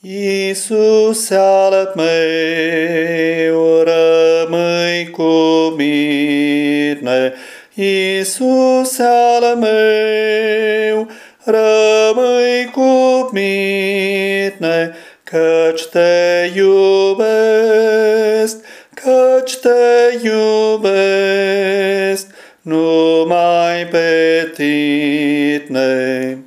Iisus al meu, rămâi cu mine, Iisus al meu, rămâi cu mine, căci te iubesc, căci te iubesc, numai pe tine.